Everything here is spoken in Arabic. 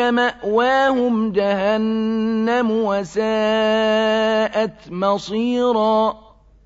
مأواهم جهنم وساءت مصيراً